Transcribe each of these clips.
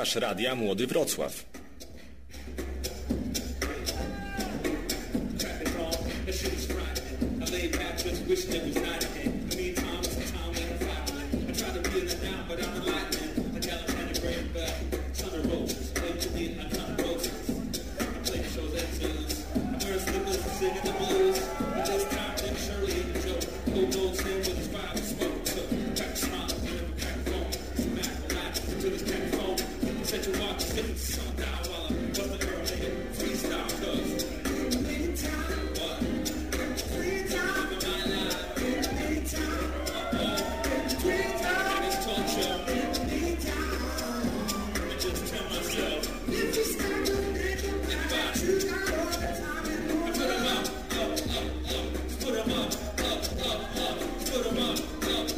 Słuchasz radia Młody Wrocław.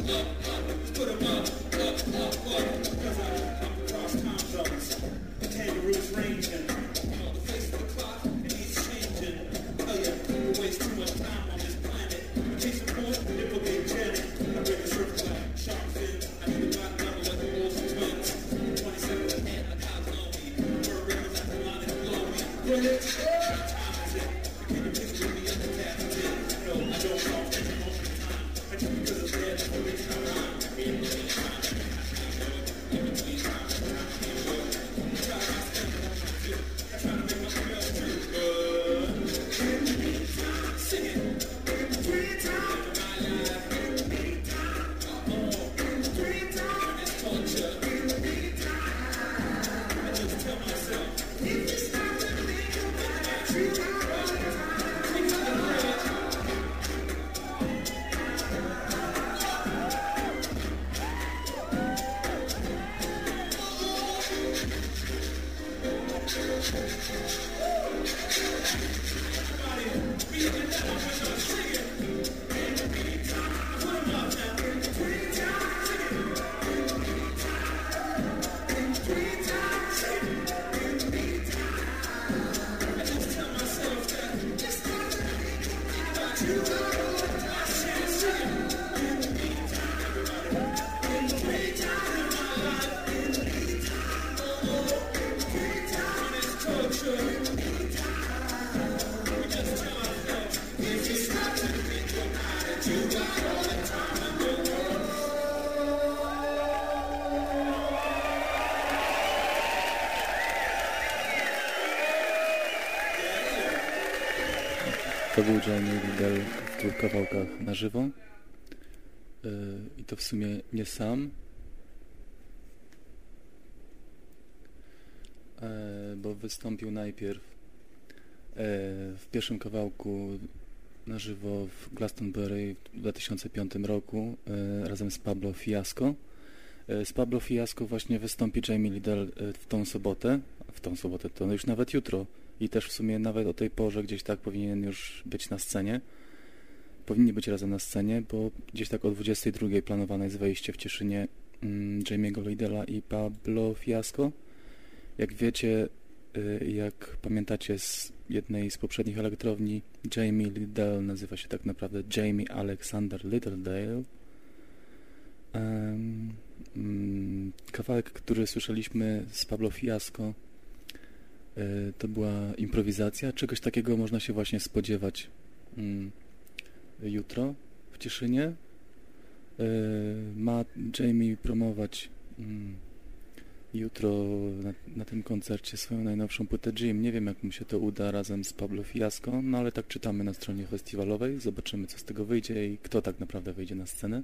up, up, up, put them up, up, up, up. To był Jamie Liddell w dwóch kawałkach na żywo. Yy, I to w sumie nie sam, e, bo wystąpił najpierw e, w pierwszym kawałku na żywo w Glastonbury w 2005 roku e, razem z Pablo Fiasco. Z Pablo Fiasco właśnie wystąpi Jamie Liddell w tą sobotę, w tą sobotę to już nawet jutro, i też w sumie nawet o tej porze gdzieś tak powinien już być na scenie. Powinni być razem na scenie, bo gdzieś tak o 22 planowane jest wejście w Cieszynie mm, Jamie'ego Lidela i Pablo Fiasco. Jak wiecie, y, jak pamiętacie z jednej z poprzednich elektrowni, Jamie Liddell nazywa się tak naprawdę Jamie Alexander Littledale. Um, kawałek, który słyszeliśmy z Pablo Fiasco to była improwizacja. Czegoś takiego można się właśnie spodziewać mm, jutro w Cieszynie. E, ma Jamie promować mm, jutro na, na, tym koncercie swoją najnowszą płytę Jim. Nie wiem, jak mu się to uda razem z Pablo Fiasco, no ale tak czytamy na stronie festiwalowej. Zobaczymy, co z tego wyjdzie i kto tak naprawdę wyjdzie na scenę.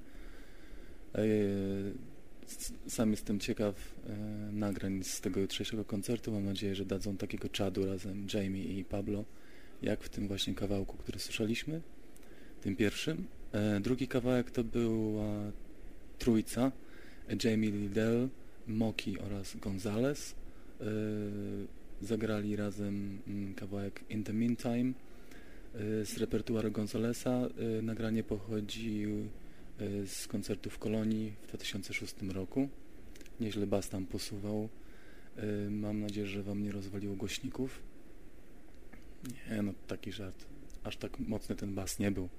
Sam jestem ciekaw e, nagrań z tego jutrzejszego koncertu. Mam nadzieję, że dadzą takiego czadu razem Jamie i Pablo, jak w tym właśnie kawałku, który słyszeliśmy, tym pierwszym. E, drugi kawałek to była trójca, Jamie Liddell, Moki oraz Gonzalez. E, zagrali razem mm, kawałek In the Meantime e, z repertuaru Gonzalesa. E, nagranie pochodzi z koncertu w Kolonii w 2006 roku. Nieźle bas tam posuwał. E, mam nadzieję, że Wam nie rozwaliło głośników. Nie, no taki żart. Aż tak mocny ten bas nie był.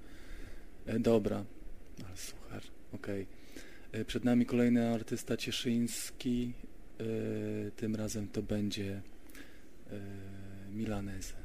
E, dobra, ale suchar, okej. Okay. Przed nami kolejny artysta cieszyński, y, tym razem to będzie y, Milanese.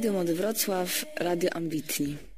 Radio Mody Wrocław, Radio Ambitni.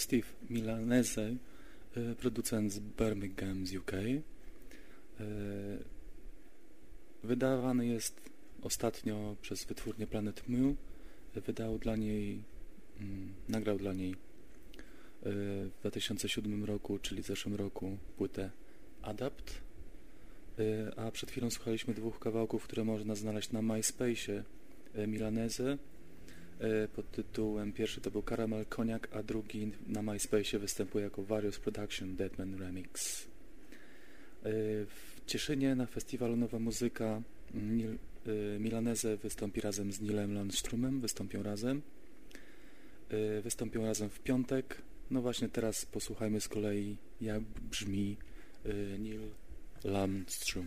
Steve Milanese, e, producent z Birmingham z UK. E, wydawany jest ostatnio przez wytwórnię Planet Mu. Wydał dla niej, mm, nagrał dla niej e, w 2007 roku, czyli w zeszłym roku, płytę Adapt. A przed chwilą słuchaliśmy dwóch kawałków, które można znaleźć na MySpace Milanese pod tytułem pierwszy to był Caramel Cognac, a drugi na MySpace występuje jako Various Production Deadman Remix. E, w Cieszynie na festiwalu Nowa Muzyka Nil, e, Milanese wystąpi razem z Nilem Landstrumem, wystąpią razem. Wystąpią razem w piątek. No właśnie teraz posłuchajmy z kolei jak brzmi Neil Landstrom.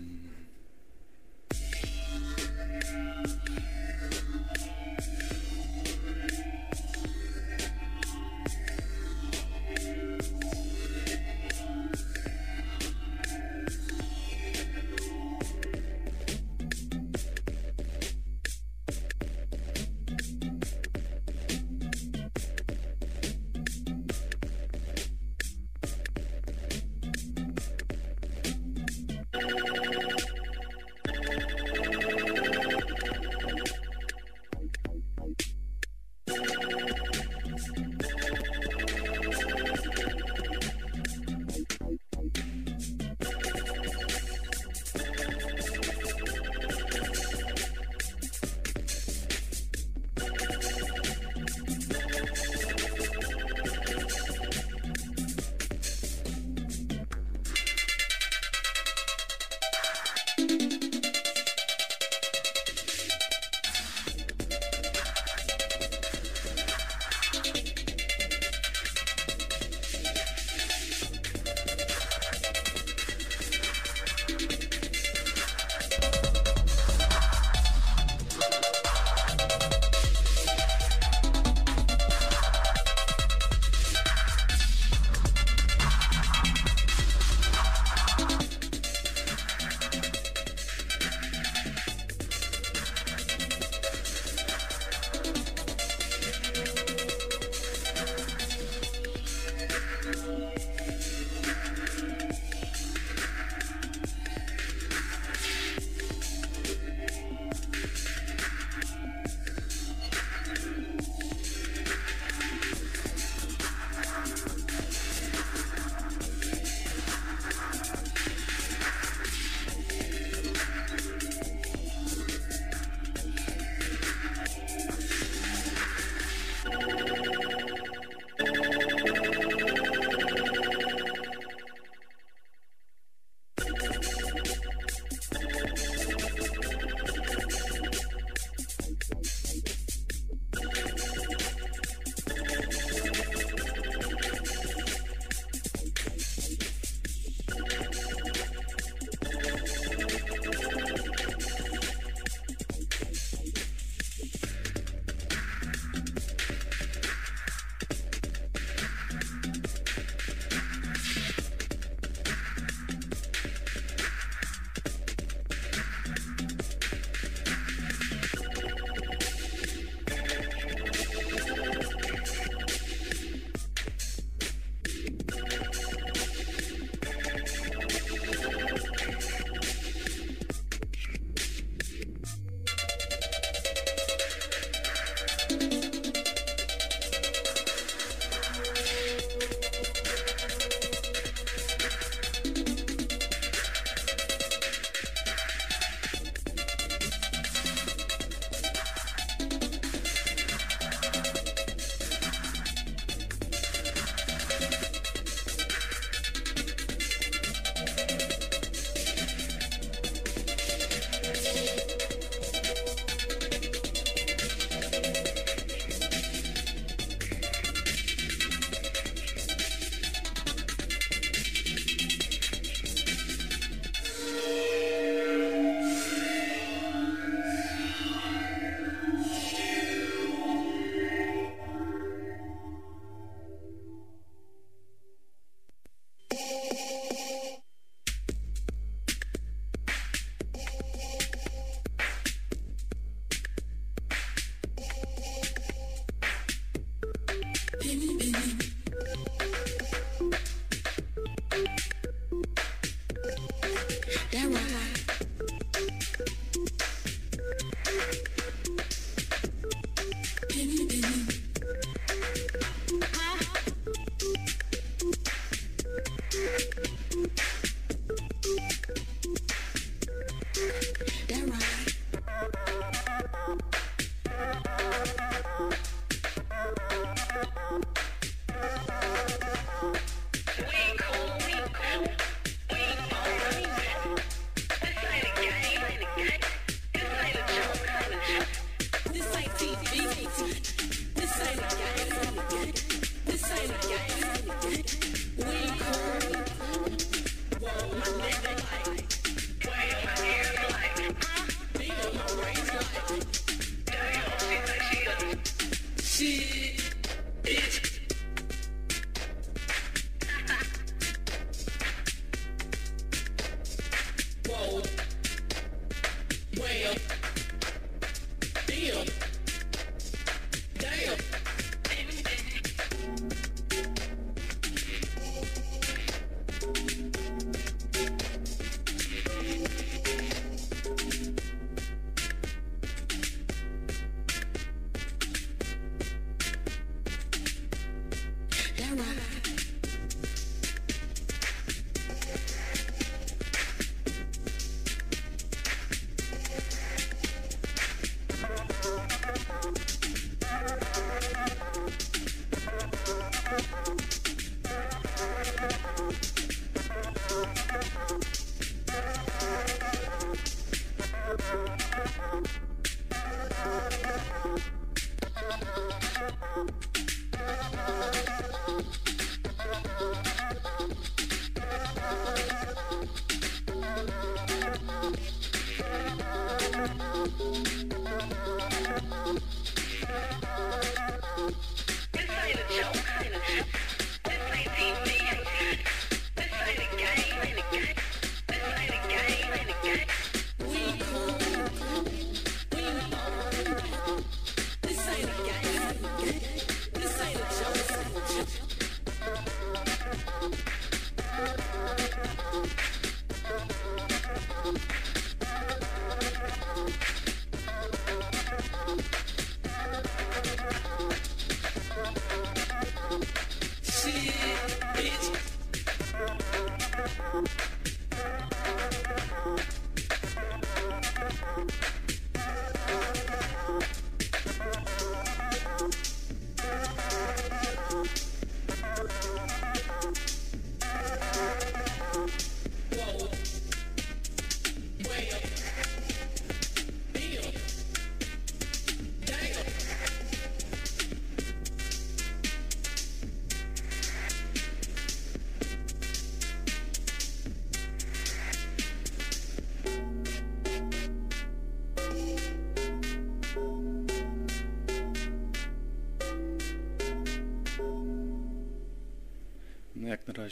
Bye.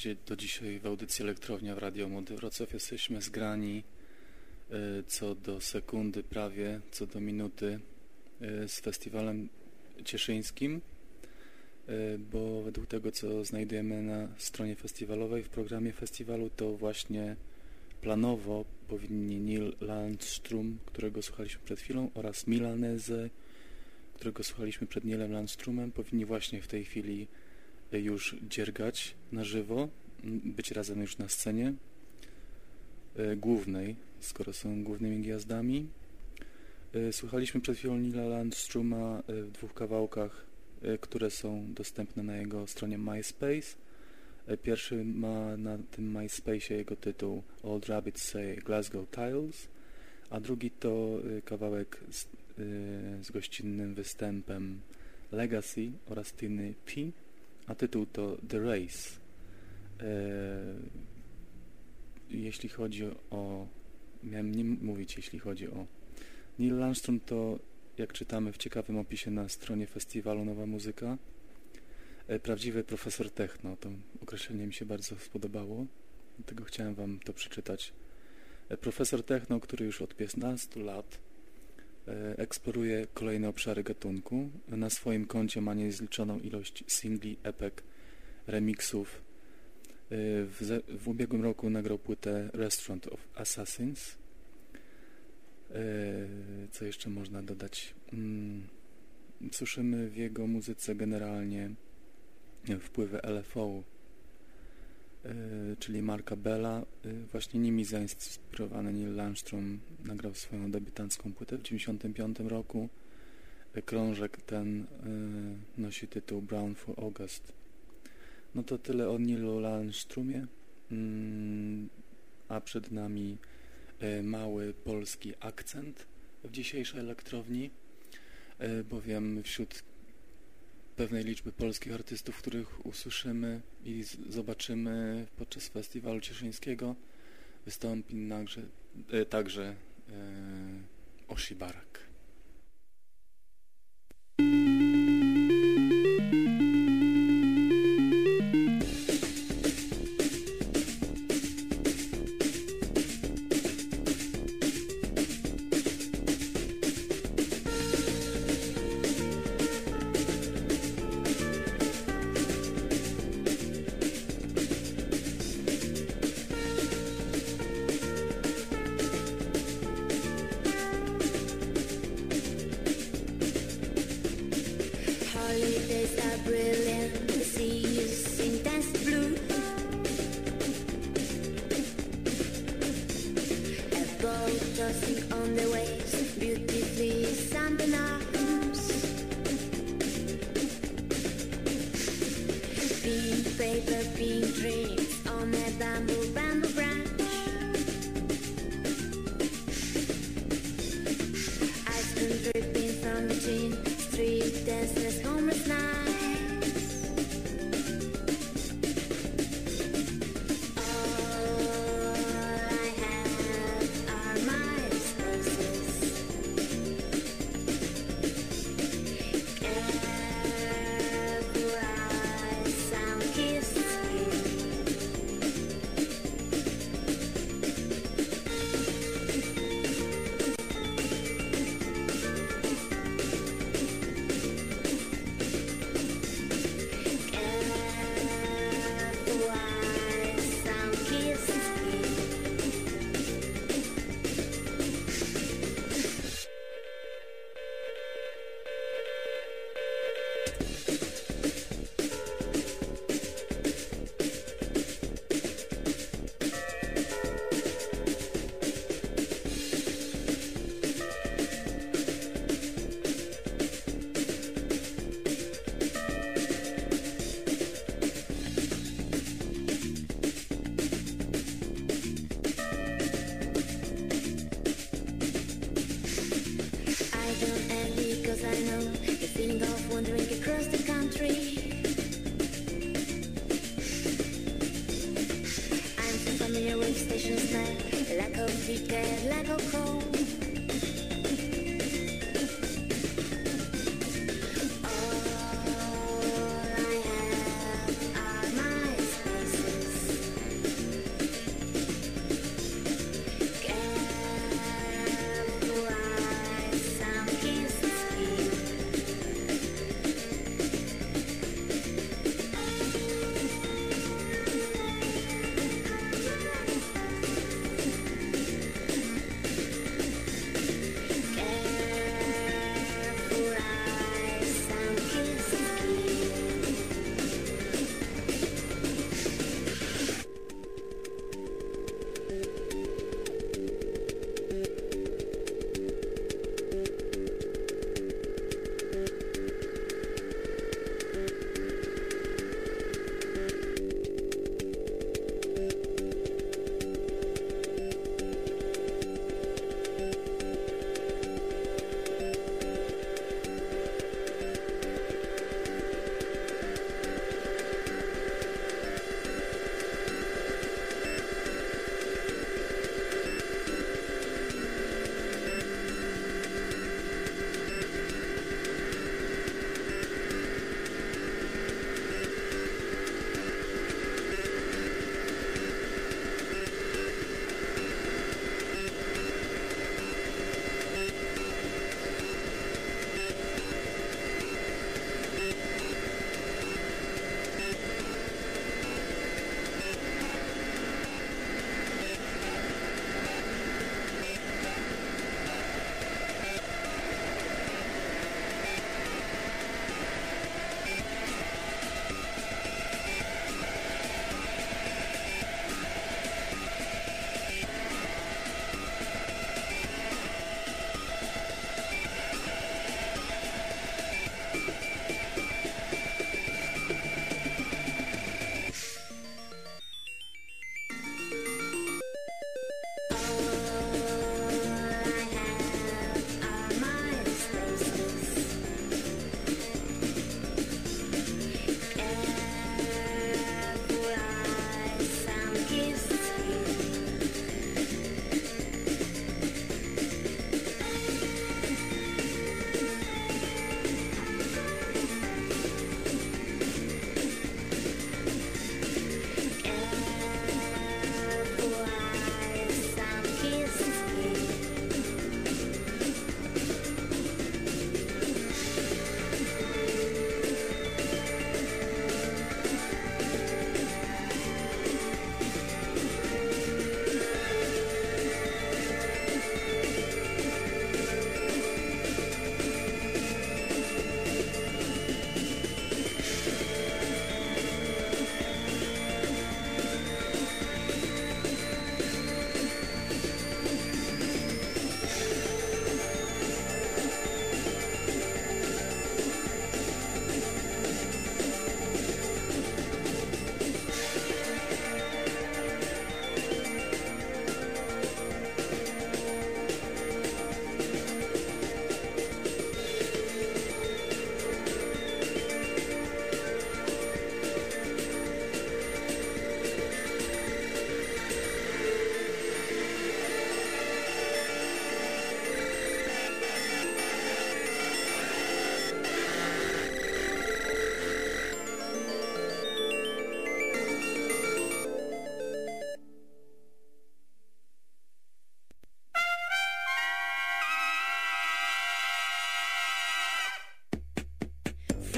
Razie do dzisiaj w audycji Elektrownia w Radio Młody Wrocław jesteśmy zgrani y, co do sekundy prawie, co do minuty y, z festiwalem cieszyńskim, y, bo według tego, co znajdujemy na stronie festiwalowej, w programie festiwalu, to właśnie planowo powinni Neil Landstrom, którego słuchaliśmy przed chwilą, oraz Milanese, którego słuchaliśmy przed Neilem Landstrumem, powinni właśnie w tej chwili już dziergać na żywo, być razem już na scenie głównej, skoro są głównymi gwiazdami. Słuchaliśmy przed chwilą Nila Landstruma w dwóch kawałkach, które są dostępne na jego stronie MySpace. Pierwszy ma na tym MySpace jego tytuł Old Rabbits Say Glasgow Tiles, a drugi to kawałek z, z gościnnym występem Legacy oraz Tiny P a tytuł to The Race. E, jeśli chodzi o... Miałem nie mówić, jeśli chodzi o Neil Landstrom, to jak czytamy w ciekawym opisie na stronie festiwalu Nowa Muzyka, e, prawdziwy profesor techno. To określenie mi się bardzo spodobało, dlatego chciałem Wam to przeczytać. E, profesor techno, który już od 15 lat eksploruje kolejne obszary gatunku. Na swoim koncie ma niezliczoną ilość singli, epek, remixów. E, w, w ubiegłym roku nagrał płytę Restaurant of Assassins. E, co jeszcze można dodać? Mm, słyszymy w jego muzyce generalnie wpływy LFO, E, czyli Marka Bella. E, właśnie nimi zainspirowany Neil Landstrom nagrał swoją debiutancką płytę w 1995 roku. E, krążek ten nosi tytuł Brown for August. No to tyle o Neilu Landstrumie, mm, a przed nami mały polski akcent w dzisiejszej elektrowni, bowiem wśród pewnej liczby polskich artystów, których usłyszymy i zobaczymy podczas festiwalu cieszyńskiego. Wystąpi także, e, także e, Oshibarak. To just on the way.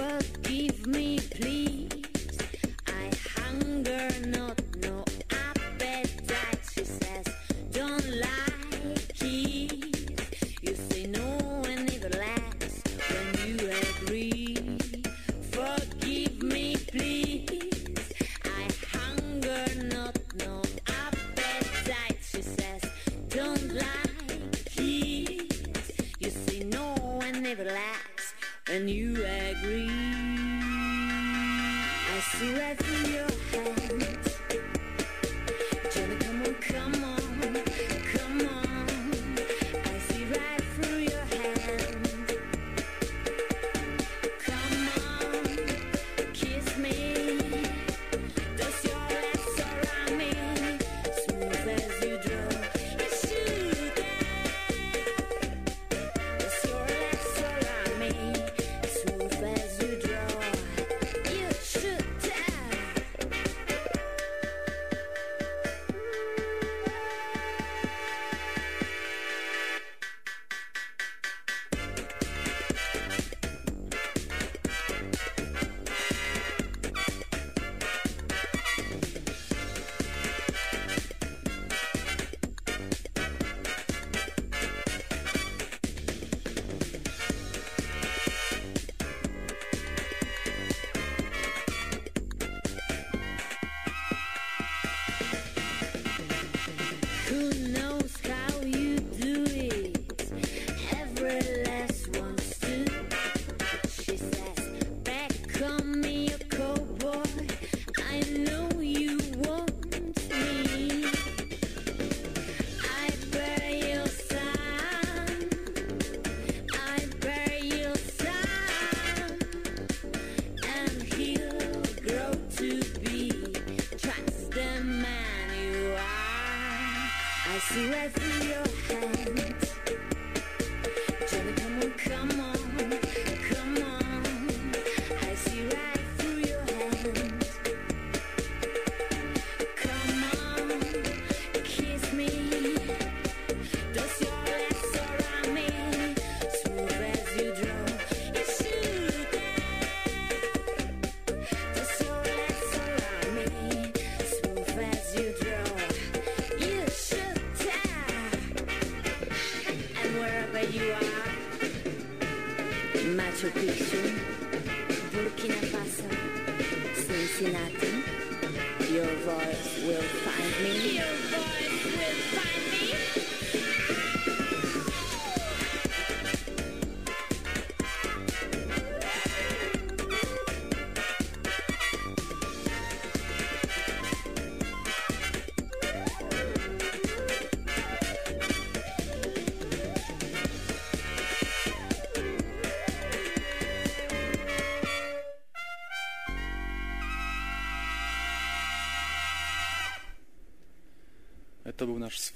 But give me, please. I hunger no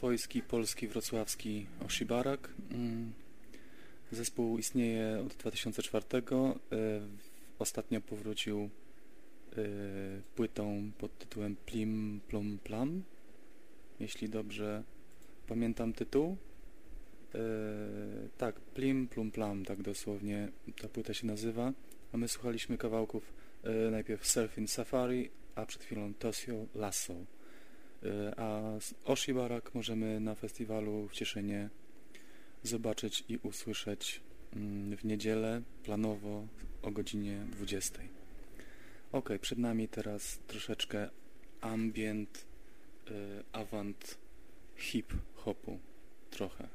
swojski, polski, wrocławski Oshibarak. Mm. Zespół istnieje od 2004. E, ostatnio powrócił e, płytą pod tytułem Plim Plum Plum, jeśli dobrze pamiętam tytuł. E, tak, Plim Plum Plum, tak dosłownie ta płyta się nazywa. A my słuchaliśmy kawałków najpierw Surfing Safari, a przed chwilą Tosio Lasso. E, a Oshi Barak możemy na festiwalu w Cieszynie zobaczyć i usłyszeć mm, w niedzielę planowo o godzinie 20. Ok, przed nami teraz troszeczkę ambient, e, avant, hip-hopu trochę.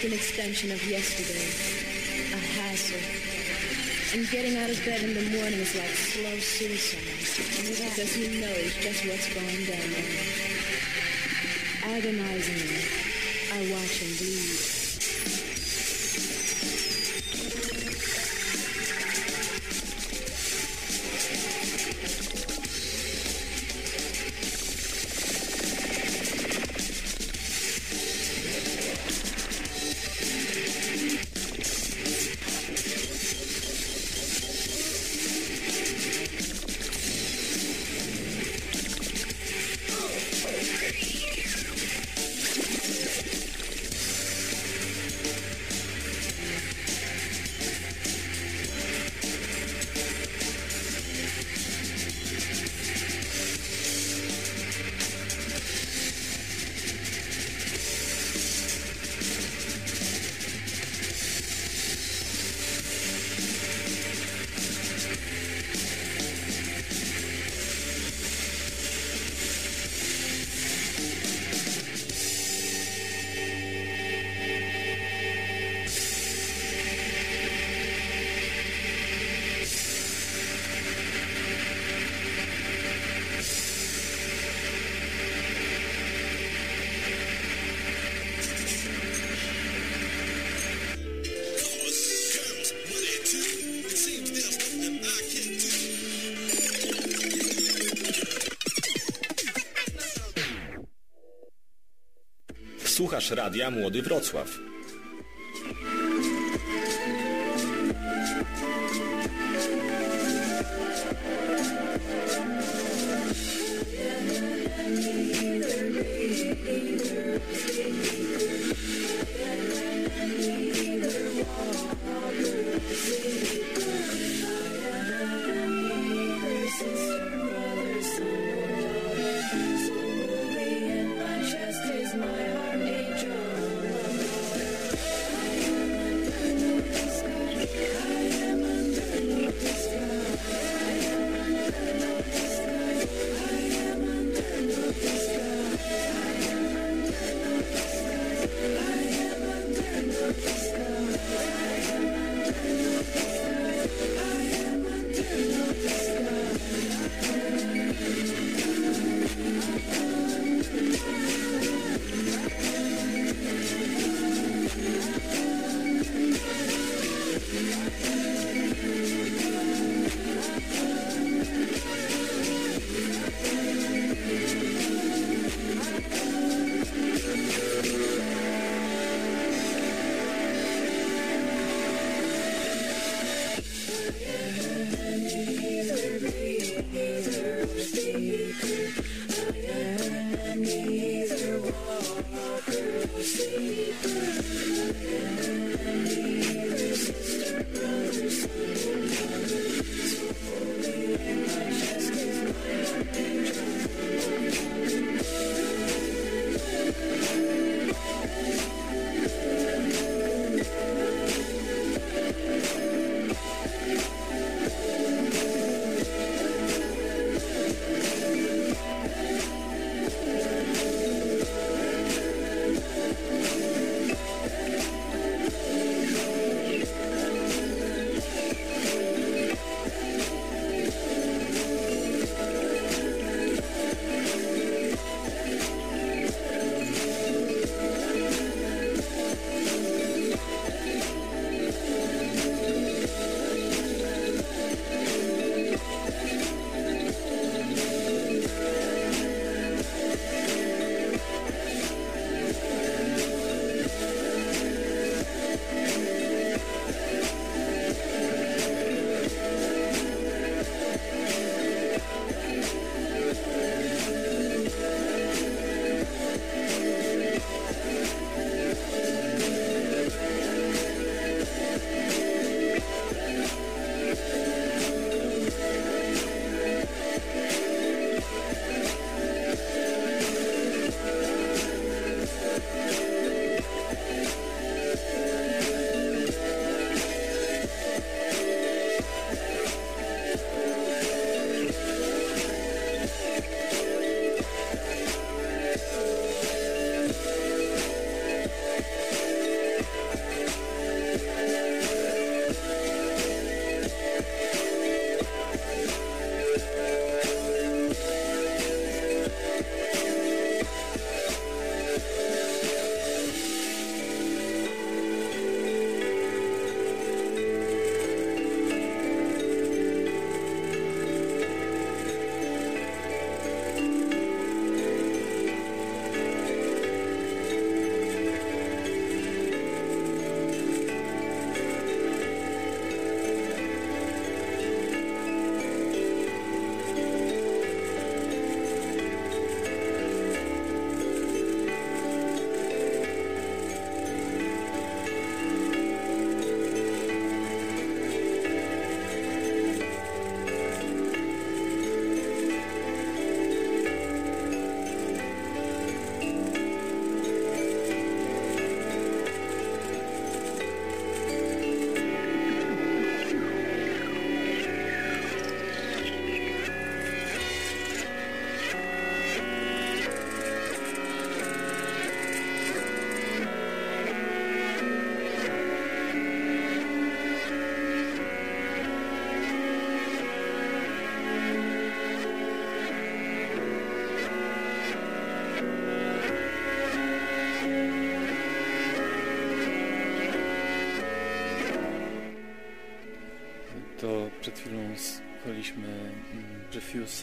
Just an extension of yesterday, a hassle. And getting out of bed in the morning is like slow suicide, because he knows just what's going down. Agonizingly, I watch him bleed. Słuchasz Radia Młody Wrocław.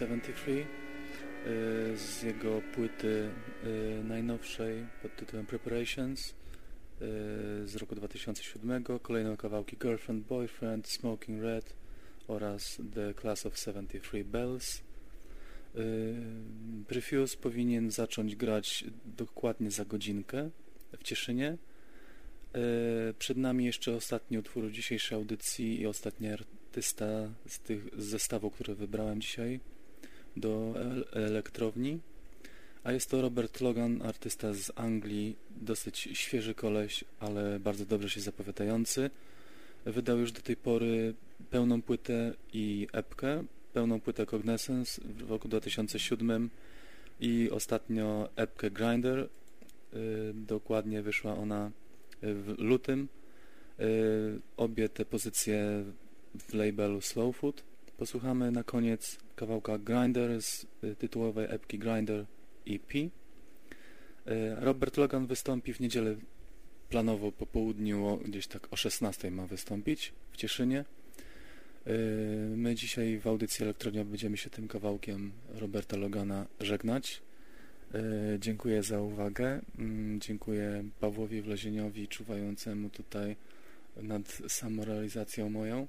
73 y, z jego płyty y, najnowszej pod tytułem Preparations y, z roku 2007. Kolejne kawałki Girlfriend, Boyfriend, Smoking Red oraz The Class of 73 Bells. Refuse powinien zacząć grać dokładnie za godzinkę w Cieszynie. Przed nami jeszcze ostatni utwór dzisiejszej audycji i ostatni artysta z tych zestawu, który wybrałem dzisiaj do elektrowni. A jest to Robert Logan, artysta z Anglii, dosyć świeży koleś, ale bardzo dobrze się zapowiadający. Wydał już do tej pory pełną płytę i epkę, pełną płytę Cognizance w roku 2007 i ostatnio epkę Grinder. Y, dokładnie wyszła ona w lutym. Y, obie te pozycje w labelu Slow Food. Posłuchamy na koniec kawałka Grinder z y, tytułowej epki Grinder EP. Y, Robert Logan wystąpi w niedzielę planowo po południu, gdzieś tak o 16 ma wystąpić w Cieszynie. My dzisiaj w audycji Elektronia będziemy się tym kawałkiem Roberta Logana żegnać. Dziękuję za uwagę. Mm, dziękuję Pawłowi Wlezieniowi, czuwającemu tutaj nad samorealizacją moją.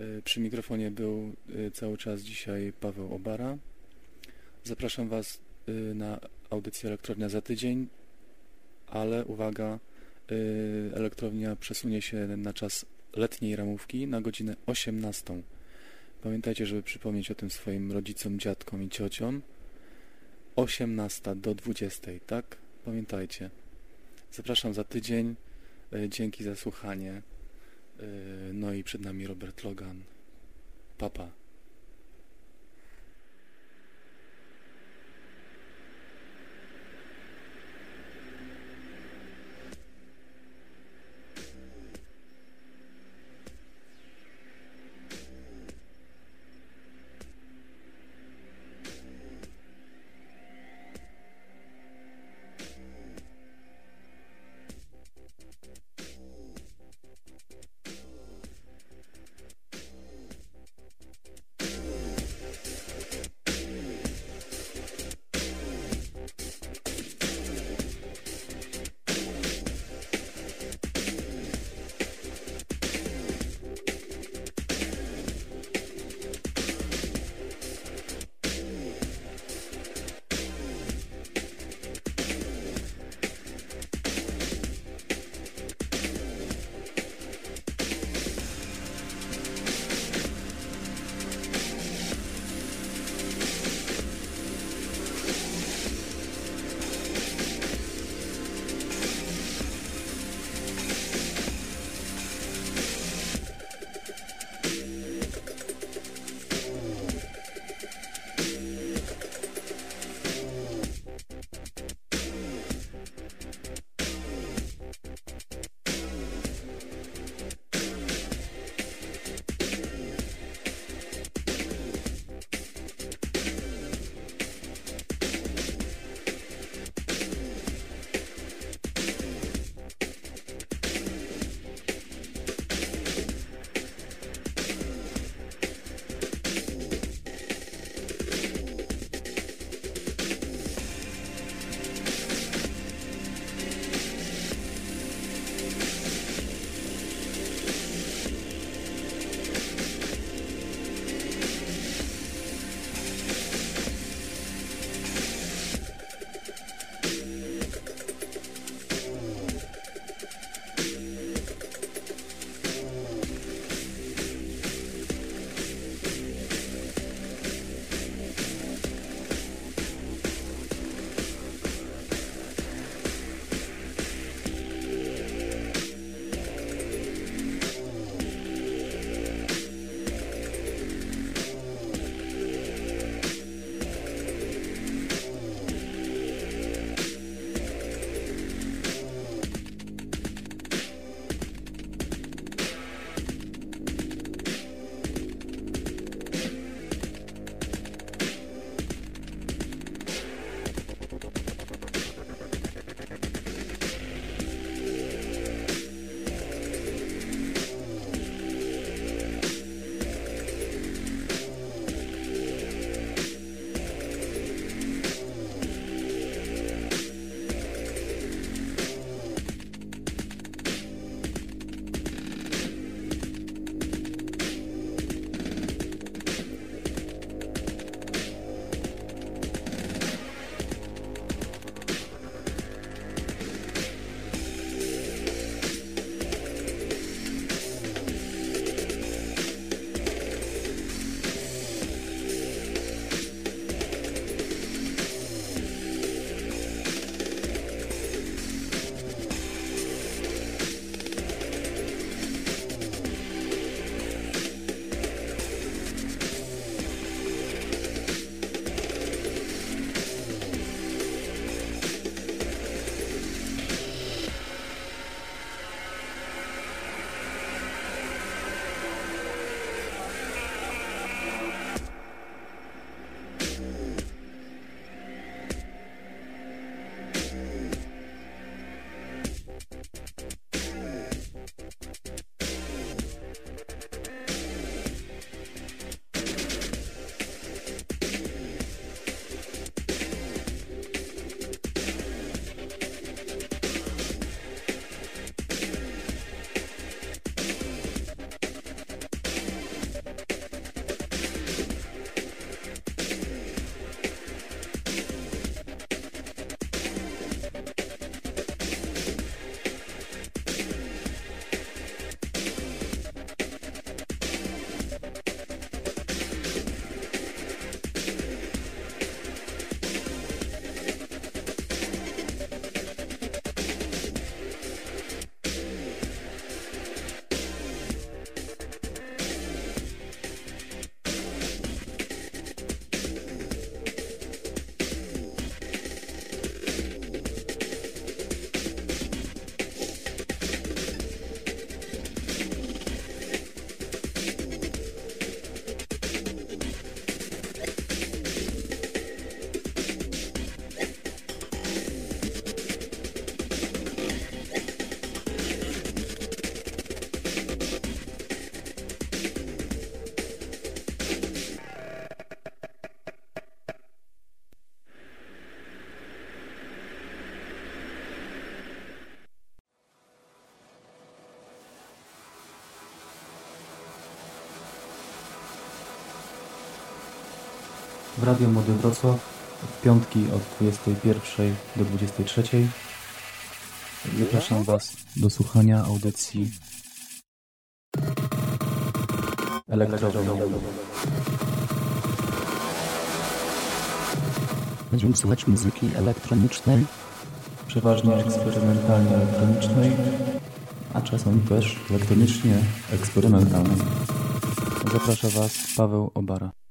E, przy mikrofonie był e, cały czas dzisiaj Paweł Obara. Zapraszam Was e, na audycję Elektrownia za tydzień. ale uwaga, elektrownia przesunie się na czas letniej ramówki na godzinę 18. Pamiętajcie, żeby przypomnieć o tym swoim rodzicom, dziadkom i ciociom. 18 do 20, tak? Pamiętajcie. Zapraszam za tydzień. Dzięki za słuchanie. Y, No i przed nami Robert Logan. Papa. W Radio Młody Wrocław w piątki od 21 do 23. Zapraszam Was do słuchania audycji elektrowni. Będziemy słuchać muzyki elektronicznej, Przeważnie eksperymentalnie elektronicznej, a czasem też elektronicznie eksperymentalnej. zaprasza Was Paweł Obara.